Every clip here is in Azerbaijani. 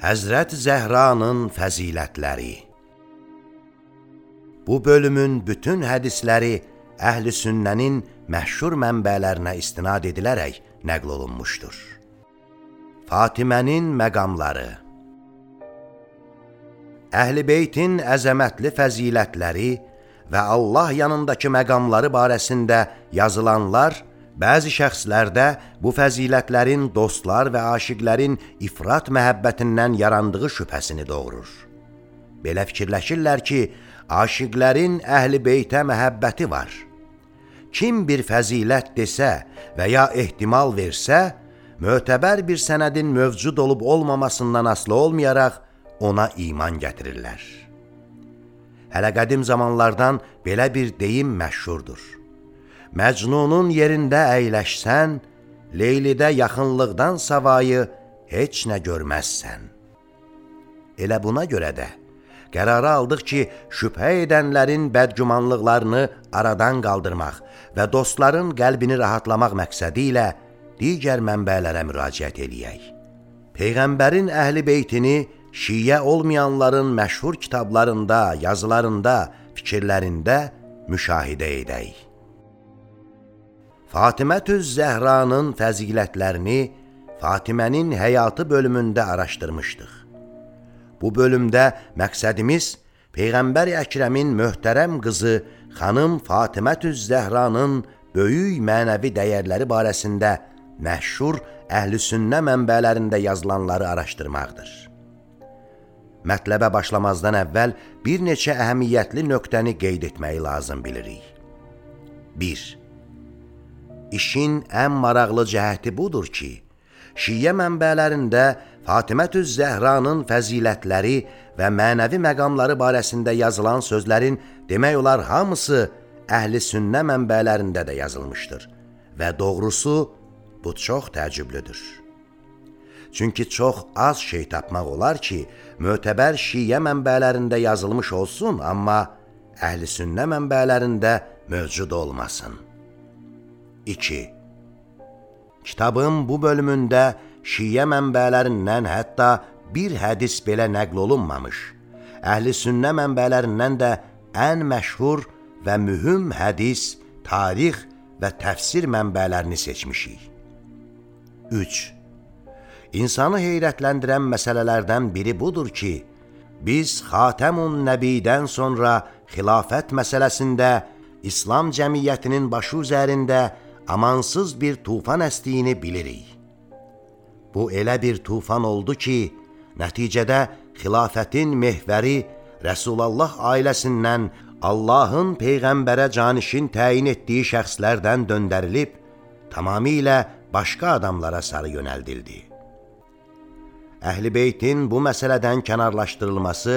Həzrət Zəhranın fəzilətləri Bu bölümün bütün hədisləri əhl-i sünnənin məşhur mənbələrinə istinad edilərək nəql olunmuşdur. Fatimənin məqamları Əhl-i beytin əzəmətli fəzilətləri və Allah yanındakı məqamları barəsində yazılanlar bəzi şəxslərdə bu fəzilətlərin dostlar və aşiqlərin ifrat məhəbbətindən yarandığı şübhəsini doğurur. Belə fikirləşirlər ki, aşiqlərin əhl-i beytə məhəbbəti var. Kim bir fəzilət desə və ya ehtimal versə, mötəbər bir sənədin mövcud olub olmamasından asılı olmayaraq ona iman gətirirlər. Hələ qədim zamanlardan belə bir deyim məşhurdur. Məcnunun yerində əyləşsən, Leylidə yaxınlıqdan savayı heç nə görməzsən. Elə buna görə də qərara aldıq ki, şübhə edənlərin bədgümanlıqlarını aradan qaldırmaq və dostların qəlbini rahatlamaq məqsədi ilə digər mənbələrə müraciət eləyək. Peyğəmbərin əhli beytini şiyə olmayanların məşhur kitablarında, yazılarında, fikirlərində müşahidə edək. Fatimətüz Zəhranın fəzilətlərini Fatimənin həyatı bölümündə araşdırmışdıq. Bu bölümdə məqsədimiz Peyğəmbər Əkrəmin möhtərəm qızı xanım Fatimətüz Zəhranın böyük mənəvi dəyərləri barəsində məşhur əhlüsünnə mənbələrində yazılanları araşdırmaqdır. Mətləbə başlamazdan əvvəl bir neçə əhəmiyyətli nöqtəni qeyd etməyi lazım bilirik. 1. İşin ən maraqlı cəhəti budur ki, şiyə mənbələrində Fatimətüz Zəhranın fəzilətləri və mənəvi məqamları barəsində yazılan sözlərin demək olar hamısı əhli sünnə mənbələrində də yazılmışdır və doğrusu bu çox təəccüblüdür. Çünki çox az şey tapmaq olar ki, mötəbər şiyə mənbələrində yazılmış olsun, amma əhli sünnə mənbələrində mövcud olmasın. 2. Kitabın bu bölümündə şiyə mənbələrindən hətta bir hədis belə nəql olunmamış. Əhli sünnə mənbələrindən də ən məşhur və mühüm hədis, tarix və təfsir mənbələrini seçmişik. 3. İnsanı heyrətləndirən məsələlərdən biri budur ki, biz Xatəmun Nəbidən sonra xilafət məsələsində İslam cəmiyyətinin başı üzərində amansız bir tufan əstiyini bilirik. Bu elə bir tufan oldu ki, nəticədə xilafətin mehvəri Rəsulallah ailəsindən Allahın Peyğəmbərə canişin təyin etdiyi şəxslərdən döndərilib, tamamilə başqa adamlara sarı yönəldildi. Əhl-i Beytin bu məsələdən kənarlaşdırılması,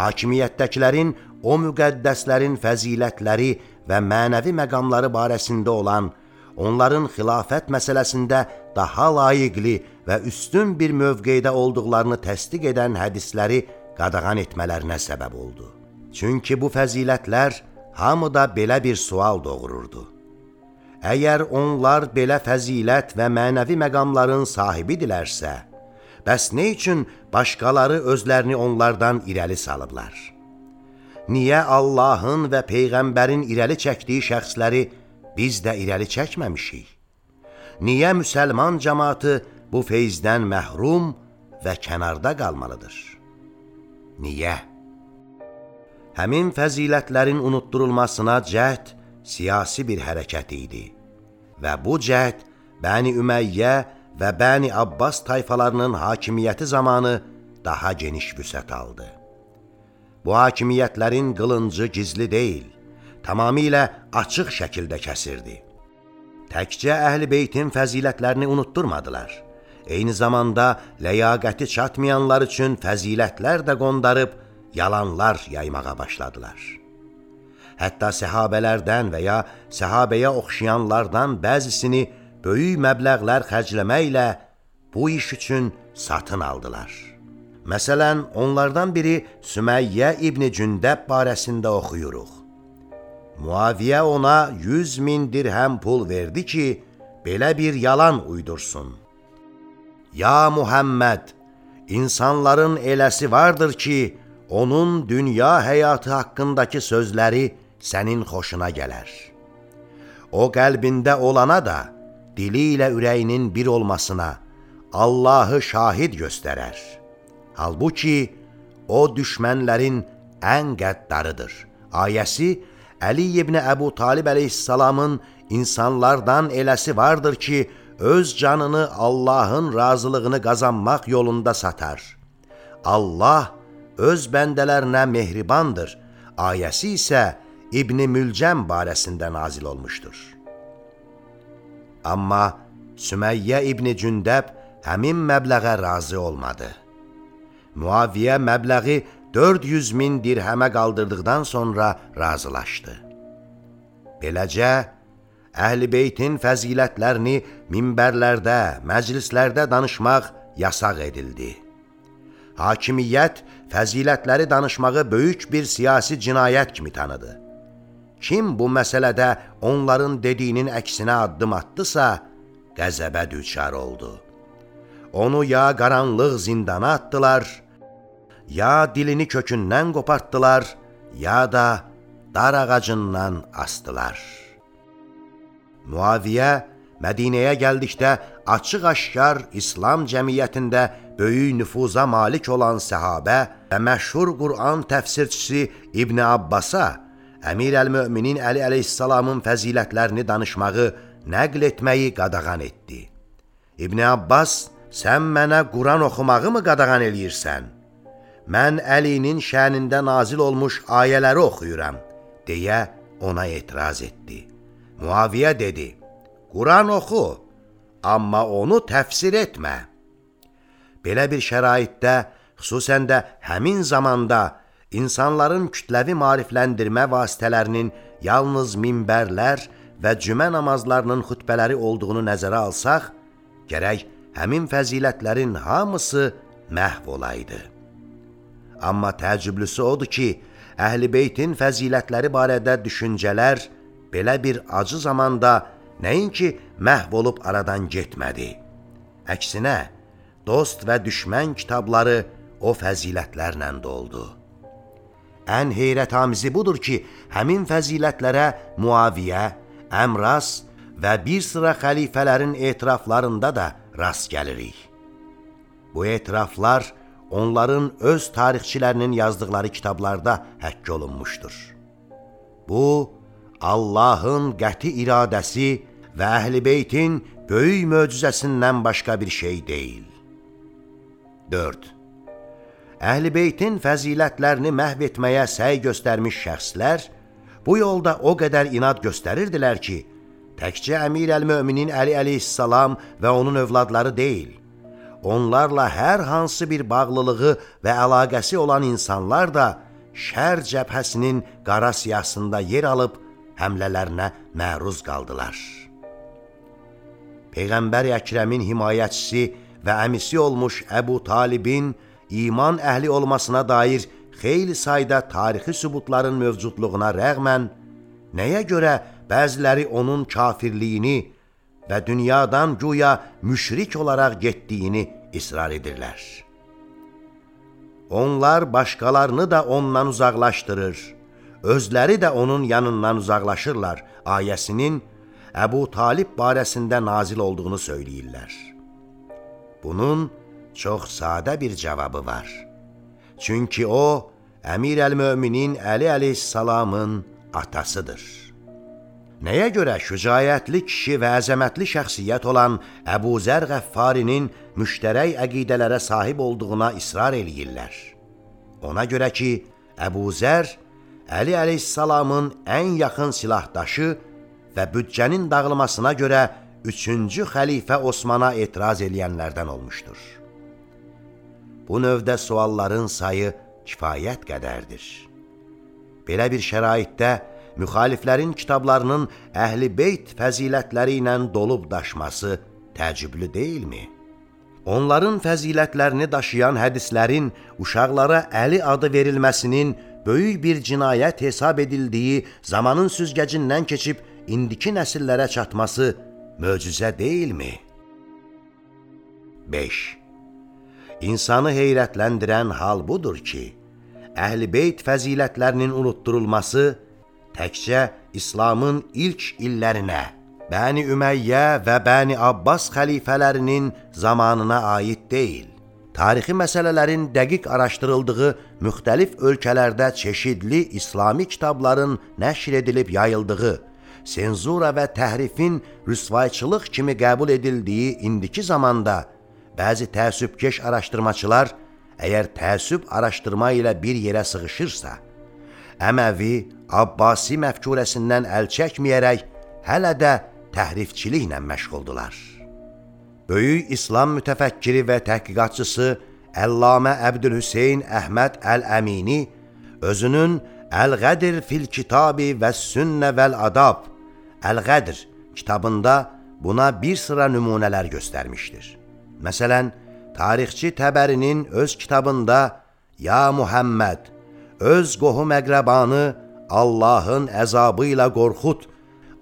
hakimiyyətdəkilərin o müqəddəslərin fəzilətləri və mənəvi məqamları barəsində olan onların xilafət məsələsində daha layiqli və üstün bir mövqeydə olduqlarını təsdiq edən hədisləri qadağan etmələrinə səbəb oldu. Çünki bu fəzilətlər hamıda belə bir sual doğururdu. Əgər onlar belə fəzilət və mənəvi məqamların sahibidilərsə, bəs nə üçün başqaları özlərini onlardan irəli salıblar? Niyə Allahın və Peyğəmbərin irəli çəkdiyi şəxsləri biz də irəli çəkməmişik. Niyə müsəlman cəmatı bu feyzdən məhrum və kənarda qalmalıdır? Niyə? Həmin fəzilətlərin unutturulmasına cəhd siyasi bir hərəkət idi və bu cəhd Bəni Üməyyə və Bəni Abbas tayfalarının hakimiyyəti zamanı daha geniş vüsət aldı. Bu hakimiyyətlərin qılıncı gizli deyil, tamamilə açıq şəkildə kəsirdi. Təkcə əhl-i beytin fəzilətlərini unutturmadılar. Eyni zamanda ləyaqəti çatmayanlar üçün fəzilətlər də qondarıb yalanlar yaymağa başladılar. Hətta səhabələrdən və ya səhabəyə oxşayanlardan bəzisini böyük məbləğlər xərcləməklə bu iş üçün satın aldılar. Məsələn, onlardan biri Süməyyə İbni Cündəb barəsində oxuyuruq. Muaviyə ona 100 min dirhəm pul verdi ki, belə bir yalan uydursun. Ya Muhammed, insanların eləsi vardır ki, onun dünya həyatı haqqındakı sözləri sənin xoşuna gələr. O qəlbində olana da, dili ilə ürəyinin bir olmasına Allahı şahid göstərər. Halbuki, o düşmənlərin ən qəddarıdır. Ayəsi Əli ibn Əbu Talib əleyhissalamın insanlardan eləsi vardır ki, öz canını Allahın razılığını qazanmaq yolunda satar. Allah öz bəndələrinə mehribandır. Ayəsi isə İbni Mülcəm barəsində nazil olmuşdur. Amma Süməyyə İbni Cündəb həmin məbləğə razı olmadı. Muaviyə məbləği 400 min dirhəmə qaldırdıqdan sonra razılaşdı. Beləcə, Əhl-i Beytin fəzilətlərini minbərlərdə, məclislərdə danışmaq yasaq edildi. Hakimiyyət fəzilətləri danışmağı böyük bir siyasi cinayət kimi tanıdı. Kim bu məsələdə onların dediyinin əksinə addım atdısa, qəzəbə düçar oldu. Onu ya qaranlıq zindana atdılar, ya dilini kökündən qopartdılar, ya da dar ağacından astılar. Muaviyə Mədinəyə gəldikdə açıq-aşkar İslam cəmiyyətində böyük nüfuza malik olan səhabə və məşhur Qur'an təfsirçisi İbn Abbasa Əmir əl-Möminin Əli əleyhissalamın fəzilətlərini danışmağı, nəql etməyi qadağan etdi. İbn Abbas, sən mənə Quran oxumağı mı qadağan eləyirsən? Mən Əlinin şənində nazil olmuş ayələri oxuyuram, deyə ona etiraz etdi. Muaviyə dedi, Quran oxu, amma onu təfsir etmə. Belə bir şəraitdə, xüsusən də həmin zamanda insanların kütləvi marifləndirmə vasitələrinin yalnız minbərlər və cümə namazlarının xütbələri olduğunu nəzərə alsaq, gərək həmin fəzilətlərin hamısı məhv olaydı. Amma təəccüblüsü odur ki, Əhl-i Beytin fəzilətləri barədə düşüncələr belə bir acı zamanda nəinki məhv olub aradan getmədi. Əksinə, dost və düşmən kitabları o fəzilətlərlə doldu. Ən heyrətamizi budur ki, həmin fəzilətlərə Muaviyə, Əmras və bir sıra xəlifələrin etiraflarında da rast gəlirik. Bu etiraflar onların öz tarixçilərinin yazdıqları kitablarda həkk olunmuşdur. Bu, Allahın qəti iradəsi və Əhl-i Beytin böyük möcüzəsindən başqa bir şey deyil. 4. Əhl-i Beytin fəzilətlərini məhv etməyə səy göstərmiş şəxslər bu yolda o qədər inad göstərirdilər ki, təkcə Əmir əl-Möminin Əli əleyhissalam və onun övladları deyil, onlarla hər hansı bir bağlılığı və əlaqəsi olan insanlar da şər cəbhəsinin qara siyasında yer alıb həmlələrinə məruz qaldılar. Peyğəmbər Əkrəmin himayəçisi və əmisi olmuş Əbu Talibin iman əhli olmasına dair xeyli sayda tarixi sübutların mövcudluğuna rəğmən, nəyə görə bəziləri onun kafirliyini və dünyadan güya müşrik olaraq getdiyini israr edirlər. Onlar başqalarını da ondan uzaqlaşdırır, özləri də onun yanından uzaqlaşırlar ayəsinin Əbu Talib barəsində nazil olduğunu söyləyirlər. Bunun çox sadə bir cavabı var. Çünki o, Əmir əl-Möminin Əli əleyhissalamın atasıdır. Nəyə görə şücayətli kişi və əzəmətli şəxsiyyət olan Əbu Zər Qəffarinin müştərək əqidələrə sahib olduğuna israr eləyirlər. Ona görə ki, Əbu Zər Əli əleyhissalamın ən yaxın silahdaşı və büdcənin dağılmasına görə üçüncü xəlifə Osmana etiraz eləyənlərdən olmuşdur. Bu növdə sualların sayı kifayət qədərdir. Belə bir şəraitdə müxaliflərin kitablarının əhli beyt fəzilətləri ilə dolub daşması təəccüblü deyilmi? Onların fəzilətlərini daşıyan hədislərin uşaqlara Əli adı verilməsinin böyük bir cinayət hesab edildiyi zamanın süzgəcindən keçib indiki nəsillərə çatması möcüzə deyilmi? 5. İnsanı heyrətləndirən hal budur ki, Əhl-i Beyt fəzilətlərinin unutturulması təkcə İslamın ilk illərinə, Bəni Üməyyə və Bəni Abbas xəlifələrinin zamanına aid deyil. Tarixi məsələlərin dəqiq araşdırıldığı müxtəlif ölkələrdə çeşidli İslami kitabların nəşr edilib yayıldığı, senzura və təhrifin rüsvayçılıq kimi qəbul edildiyi indiki zamanda bəzi təəssübkeş araşdırmaçılar əgər təəssüb araşdırma ilə bir yerə sığışırsa, Əməvi, Abbasi məfkurəsindən əl çəkməyərək hələ də təhrifçiliklə məşğuldular. Böyük İslam mütəfəkkiri və təhqiqatçısı Əllamə Əbdülhüseyn Əhməd Əl-Əmini özünün Əl-Qədir fil kitabi və sünnə vəl adab Əl-Qədr kitabında buna bir sıra nümunələr göstərmişdir. Məsələn, tarixçi Təbərinin öz kitabında Ya Muhammed, öz qohum əqrəbanı Allahın əzabı ilə qorxut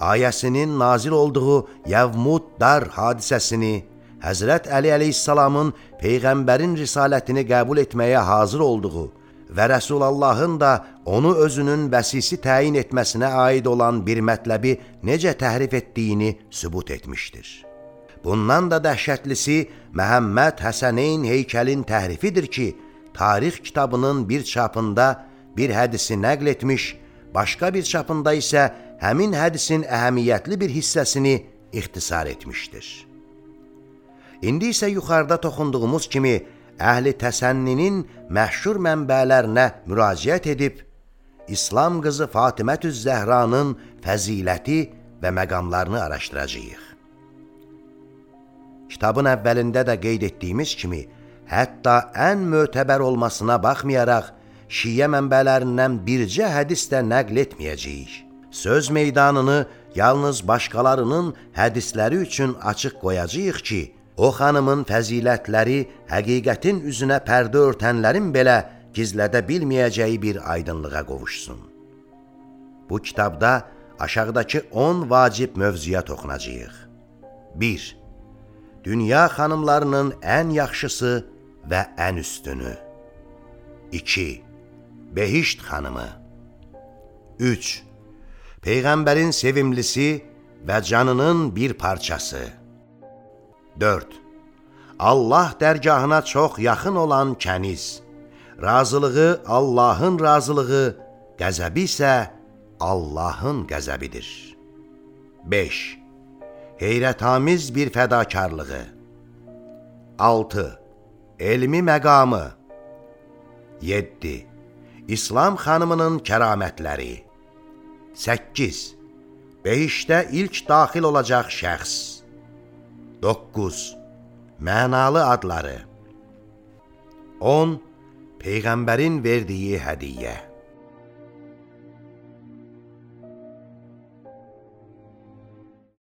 ayəsinin nazil olduğu Yəvmud dar hadisəsini, Həzrət Əli əleyhissalamın Peyğəmbərin risalətini qəbul etməyə hazır olduğu və Rəsulullahın da onu özünün vəsisi təyin etməsinə aid olan bir mətləbi necə təhrif etdiyini sübut etmişdir. Bundan da dəhşətlisi Məhəmməd Həsəneyn heykəlin təhrifidir ki, tarix kitabının bir çapında bir hədisi nəql etmiş, başqa bir çapında isə həmin hədisin əhəmiyyətli bir hissəsini ixtisar etmişdir. İndi isə yuxarıda toxunduğumuz kimi əhli təsənninin məşhur mənbələrinə müraciət edib, İslam qızı Fatimətüz Zəhranın fəziləti və məqamlarını araşdıracağıq. Kitabın əvvəlində də qeyd etdiyimiz kimi, hətta ən mötəbər olmasına baxmayaraq, şiyə mənbələrindən bircə hədis də nəql etməyəcəyik. Söz meydanını yalnız başqalarının hədisləri üçün açıq qoyacağıq ki, o xanımın fəzilətləri həqiqətin üzünə pərdə örtənlərin belə gizlədə bilməyəcəyi bir aydınlığa qovuşsun. Bu kitabda aşağıdakı 10 vacib mövzuya toxunacağıq. 1 dünya xanımlarının ən yaxşısı və ən üstünü. 2. Behişt xanımı 3. Peyğəmbərin sevimlisi və canının bir parçası 4. Allah dərgahına çox yaxın olan kəniz Razılığı Allahın razılığı, qəzəbi isə Allahın qəzəbidir 5 heyrətamiz bir fədakarlığı. 6. Elmi məqamı 7. İslam xanımının kəramətləri 8. Behişdə ilk daxil olacaq şəxs 9. Mənalı adları 10. Peyğəmbərin verdiyi hədiyyə